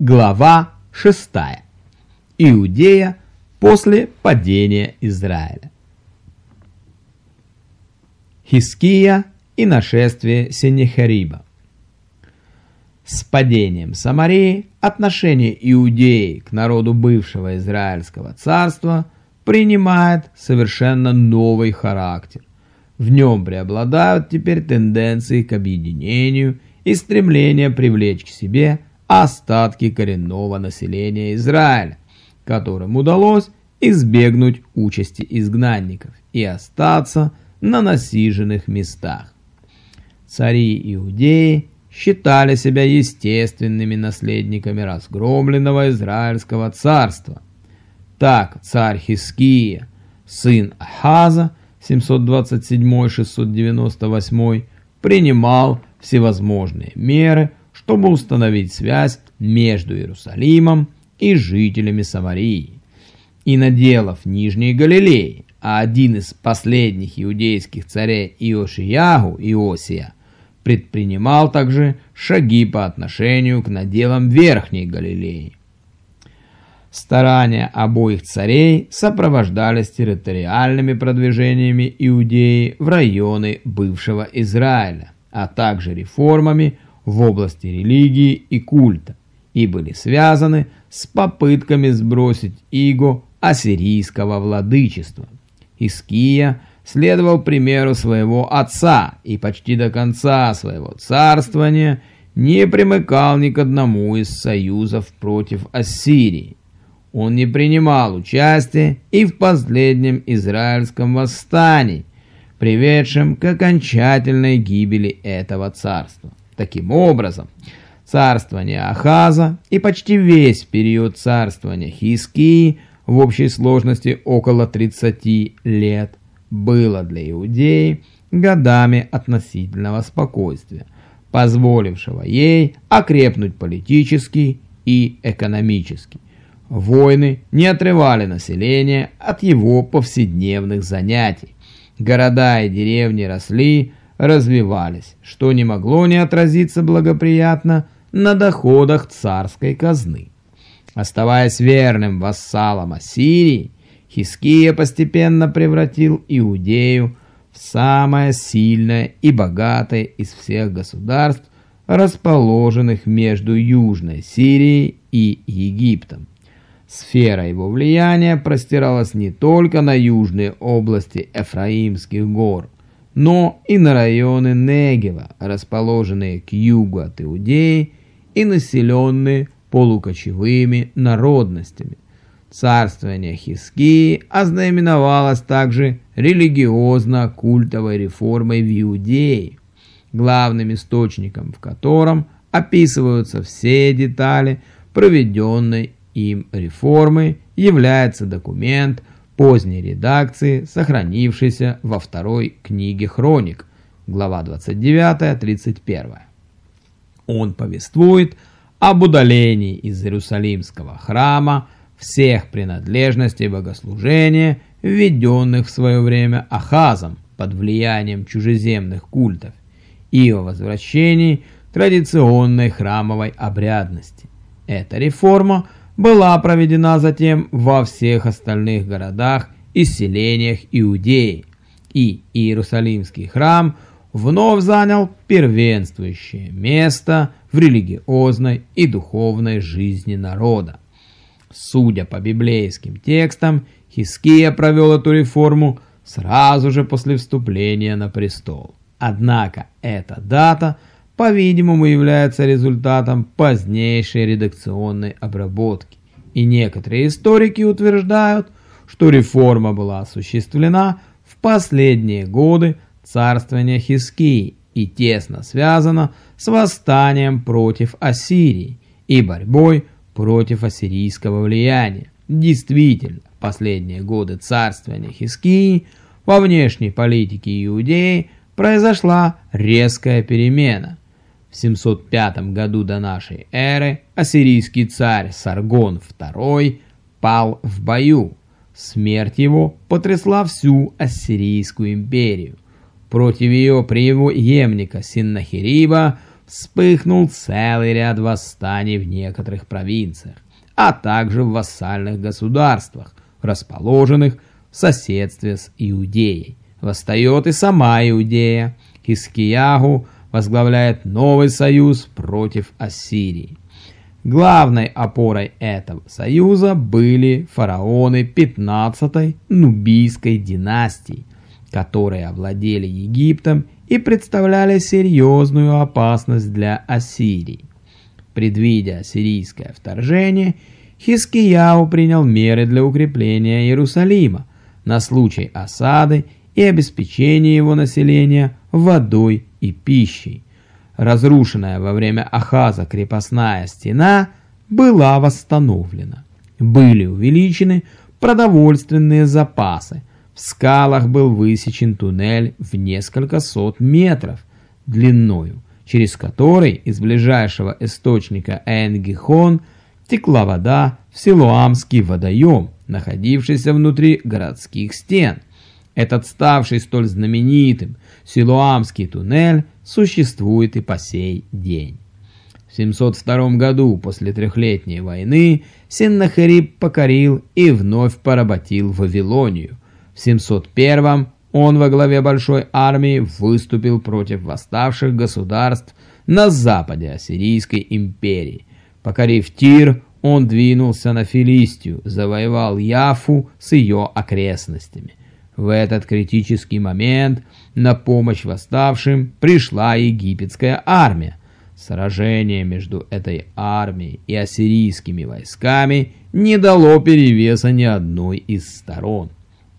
Глава 6. Иудея после падения Израиля. Хиския и нашествие Сенехариба. С падением Самарии отношение Иудеи к народу бывшего Израильского царства принимает совершенно новый характер. В нем преобладают теперь тенденции к объединению и стремление привлечь к себе остатки коренного населения Израиля, которым удалось избегнуть участи изгнанников и остаться на насиженных местах. Цари Иудеи считали себя естественными наследниками разгромленного Израильского царства. Так царь Хиския, сын Ахаза, 727-698, принимал всевозможные меры, чтобы установить связь между Иерусалимом и жителями Самарии. И наделав Нижней Галилеи, а один из последних иудейских царей Иошиягу, Иосия, предпринимал также шаги по отношению к наделам Верхней Галилеи. Старания обоих царей сопровождались территориальными продвижениями Иудеи в районы бывшего Израиля, а также реформами в области религии и культа, и были связаны с попытками сбросить иго ассирийского владычества. Иския следовал примеру своего отца и почти до конца своего царствования не примыкал ни к одному из союзов против Ассирии. Он не принимал участия и в последнем израильском восстании, приведшем к окончательной гибели этого царства. Таким образом, царствование Ахаза и почти весь период царствования Хискии в общей сложности около 30 лет было для Иудеи годами относительного спокойствия, позволившего ей окрепнуть политически и экономически. Войны не отрывали население от его повседневных занятий. Города и деревни росли, развивались, что не могло не отразиться благоприятно на доходах царской казны. Оставаясь верным вассалом Ассирии, Хиския постепенно превратил Иудею в самое сильное и богатое из всех государств, расположенных между Южной Сирией и Египтом. Сфера его влияния простиралась не только на южные области Эфраимских гор, но и на районы Негева, расположенные к югу от Иудеи и населенные полукочевыми народностями. Царствование Хискии ознаменовалось также религиозно-культовой реформой в Иудее, главным источником в котором описываются все детали проведенной им реформы является документ поздней редакции, сохранившийся во второй книге Хроник, глава 29-31. Он повествует об удалении из Иерусалимского храма всех принадлежностей богослужения, введенных в свое время Ахазом под влиянием чужеземных культов, и о возвращении традиционной храмовой обрядности. Эта реформа была проведена затем во всех остальных городах и селениях Иудеи, и Иерусалимский храм вновь занял первенствующее место в религиозной и духовной жизни народа. Судя по библейским текстам, Хиския провел эту реформу сразу же после вступления на престол. Однако эта дата – по-видимому, является результатом позднейшей редакционной обработки. И некоторые историки утверждают, что реформа была осуществлена в последние годы царствования Хискии и тесно связана с восстанием против Ассирии и борьбой против ассирийского влияния. Действительно, последние годы царствования Хискии во внешней политике Иудеи произошла резкая перемена. В 705 году до нашей эры ассирийский царь Саргон II пал в бою. Смерть его потрясла всю Ассирийскую империю. Против ее преемника Синнахириба вспыхнул целый ряд восстаний в некоторых провинциях, а также в вассальных государствах, расположенных в соседстве с Иудеей. Восстает и сама Иудея. Хискиягу возглавляет новый союз против Ассирии. Главной опорой этого союза были фараоны 15-й Нубийской династии, которые овладели Египтом и представляли серьезную опасность для Ассирии. Предвидя ассирийское вторжение, Хискияу принял меры для укрепления Иерусалима на случай осады и обеспечения его населения водой и пищей. Разрушенная во время Ахаза крепостная стена была восстановлена. Были увеличены продовольственные запасы, в скалах был высечен туннель в несколько сот метров длиною, через который из ближайшего источника Энгихон текла вода в Силуамский водоем, находившийся внутри городских стен. Этот ставший столь знаменитым Силуамский туннель существует и по сей день. В 702 году после трехлетней войны Сеннахериб покорил и вновь поработил Вавилонию – в 701 он во главе большой армии выступил против восставших государств на западе Ассирийской империи. Покорив Тир, он двинулся на Филистию, завоевал Яфу с ее окрестностями. В этот критический момент на помощь восставшим пришла египетская армия. Сражение между этой армией и ассирийскими войсками не дало перевеса ни одной из сторон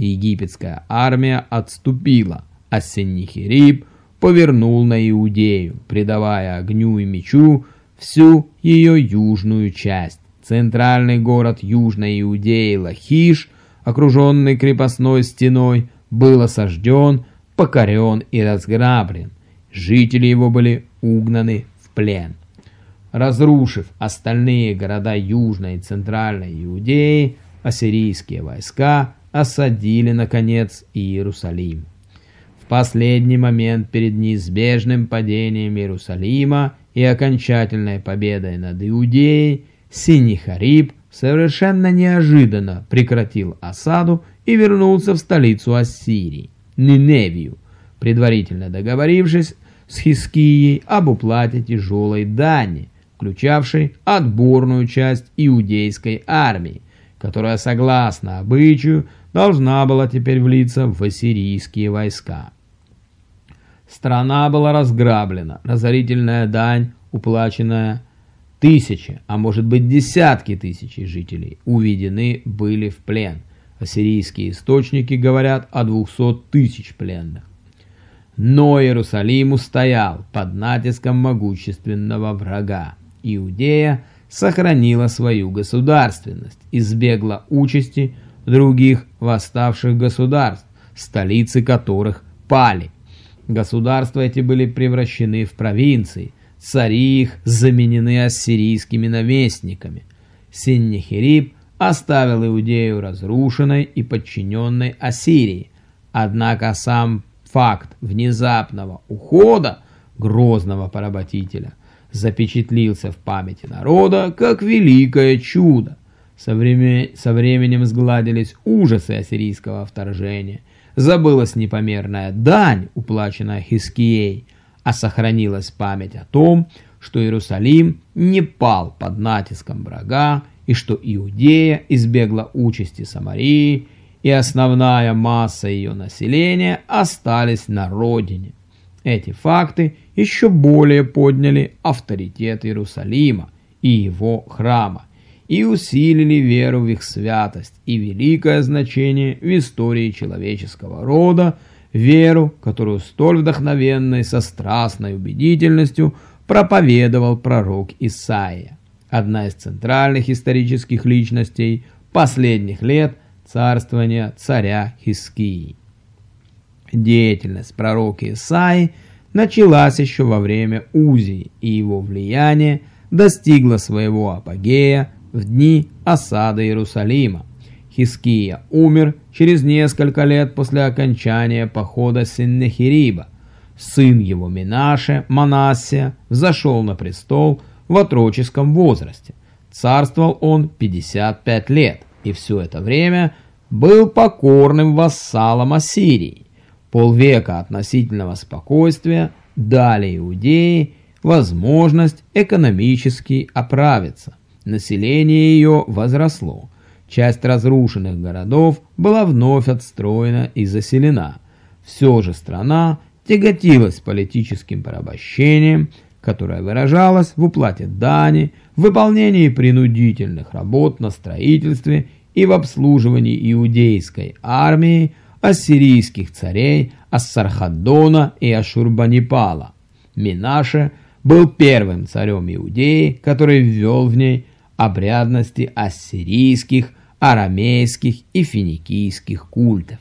египетская армия отступила, а Сеннихериб повернул на Иудею, придавая огню и мечу всю ее южную часть. Центральный город Южной Иудеи Лахиш, окруженный крепостной стеной, был осажден, покорен и разграблен. Жители его были угнаны в плен. Разрушив остальные города Южной и Центральной Иудеи, ассирийские войска осадили, наконец, Иерусалим. В последний момент перед неизбежным падением Иерусалима и окончательной победой над Иудеей Синихариб совершенно неожиданно прекратил осаду и вернулся в столицу Ассирии, Ниневию, предварительно договорившись с Хискией об уплате тяжелой дани, включавшей отборную часть иудейской армии, которая, согласно обычаю, должна была теперь влиться в ассирийские войска. Страна была разграблена, разорительная дань, уплаченная тысячи, а может быть десятки тысяч жителей, уведены были в плен. Ассирийские источники говорят о двухсот тысяч пленных. Но Иерусалим устоял под натиском могущественного врага. Иудея сохранила свою государственность, избегла участи, других восставших государств, столицы которых пали. Государства эти были превращены в провинции, цари их заменены ассирийскими наместниками. Синнихериб оставил Иудею разрушенной и подчиненной Ассирии, однако сам факт внезапного ухода грозного поработителя запечатлился в памяти народа как великое чудо, со, время... со временем сгладились ужасы ассирийского вторжения. Забылась непомерная дань, уплаченная Хискией, а сохранилась память о том, что Иерусалим не пал под натиском врага, и что Иудея избегла участи Самарии, и основная масса ее населения остались на родине. Эти факты еще более подняли авторитет Иерусалима и его храма, и усилили веру в их святость и великое значение в истории человеческого рода, веру, которую столь вдохновенной со страстной убедительностью проповедовал пророк Исаия, одна из центральных исторических личностей последних лет царствования царя Хискии. Деятельность пророка Исаии началась еще во время Узии, и его влияние достигло своего апогея в дни осады Иерусалима. Хиския умер через несколько лет после окончания похода Синнехириба. Сын его Минаше, Манассия, взошел на престол в отроческом возрасте. Царствовал он 55 лет, и все это время был покорным вассалом Ассирии. Полвека относительного спокойствия дали Иудеи возможность экономически оправиться. Население ее возросло. Часть разрушенных городов была вновь отстроена и заселена. Все же страна тяготилась политическим порабощением, которое выражалось в уплате дани, в выполнении принудительных работ на строительстве и в обслуживании иудейской армии, ассирийских царей Ассархаддона и Ашурбанипала. Минаше был первым царем Иудеи, который ввел в ней обрядности ассирийских, арамейских и финикийских культов.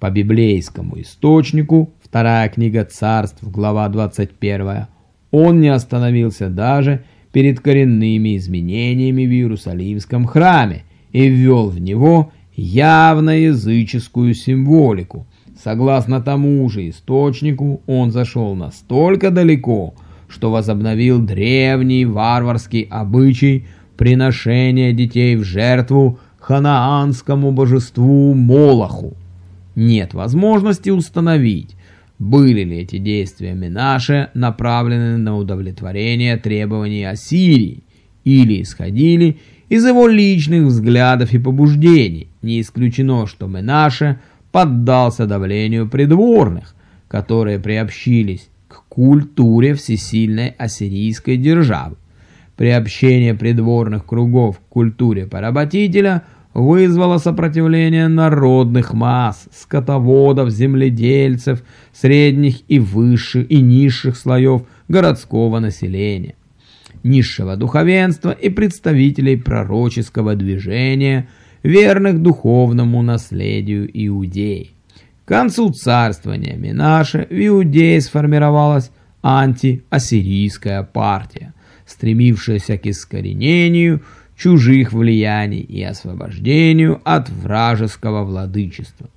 По библейскому источнику, вторая книга царств, глава 21, он не остановился даже перед коренными изменениями в Иерусалимском храме и ввел в него явно языческую символику. Согласно тому же источнику, он зашел настолько далеко, что возобновил древний варварский обычай приношения детей в жертву ханаанскому божеству Молоху. Нет возможности установить, были ли эти действия Минаше направлены на удовлетворение требований Ассирии или исходили из его личных взглядов и побуждений. Не исключено, что Менаше поддался давлению придворных, которые приобщились культуре всесильной ассирийской державы. Приобщение придворных кругов к культуре поработителя вызвало сопротивление народных масс, скотоводов, земледельцев, средних и высших и низших слоев городского населения, низшего духовенства и представителей пророческого движения, верных духовному наследию иудеи. К концу царствования Минаша в Иудее сформировалась антиассирийская партия, стремившаяся к искоренению чужих влияний и освобождению от вражеского владычества.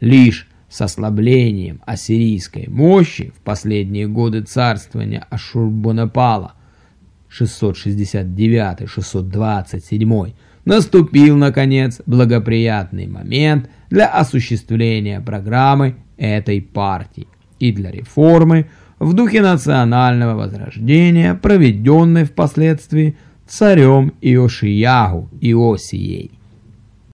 Лишь с ослаблением ассирийской мощи в последние годы царствования Ашурбонапала 669-627 наступил, наконец, благоприятный момент для осуществления программы этой партии и для реформы в духе национального возрождения, проведенной впоследствии царем Иошиягу Иосией.